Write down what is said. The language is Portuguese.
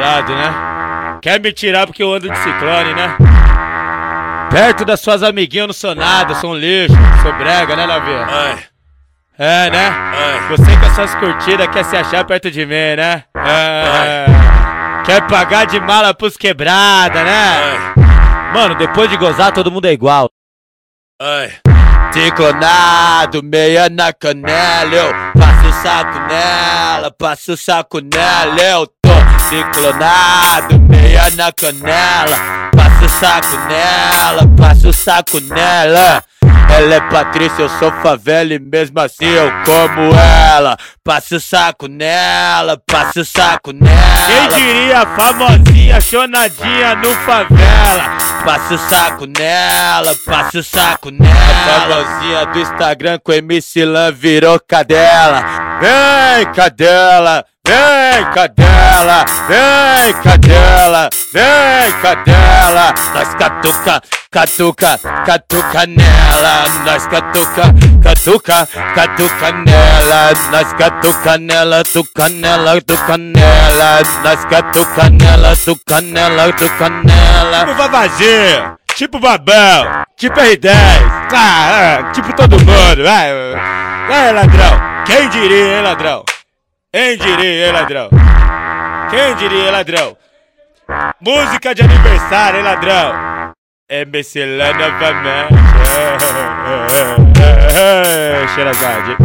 bolado, né? Quer me tirar porque eu ando de ciclone, né? Perto das suas amiguinhas eu não sou nada, sou um lixo, sou brega, né? Ai, É, né? ai. Você com essas curtidas quer se achar perto de mim, né? É. Quer pagar de mala pros quebrada, né? Ai, Mano, depois de gozar, todo mundo é igual. ai. Ciclonado, meia na canela, eu passo o saco nela, passo o saco nela, eu ciclonado, meia na canela, passo o saco nela, passo o saco nela. Ela é Patrícia, eu sou favela e mesmo assim eu como ela. Passo o saco nela, passo o saco nela. Quem diria, famosinha, chonadinha no favela. Passo o saco nela, passo o saco nela. A famosinha do Instagram com MC Lan virou cadela. Vem, cadela. Vem, cadela, vem, cadela, vem, cadela. Nós catuca, catuca, catuca nela. Nós catuca, catuca, catuca nela. Nós catuca nela, tuca nela, tuca nela. Nós catuca nela, tuca nela, tuca nela. Tipo Vavazinho, tipo Babão, tipo R10. Ah, tipo todo mundo, vai. Vai, ladrão. Quem diria, hein, ladrão? Quem diria, ladrão? Quem diria, ladrão? Música de aniversário, hein, ladrão? É Mescelã novamente. Xerazade.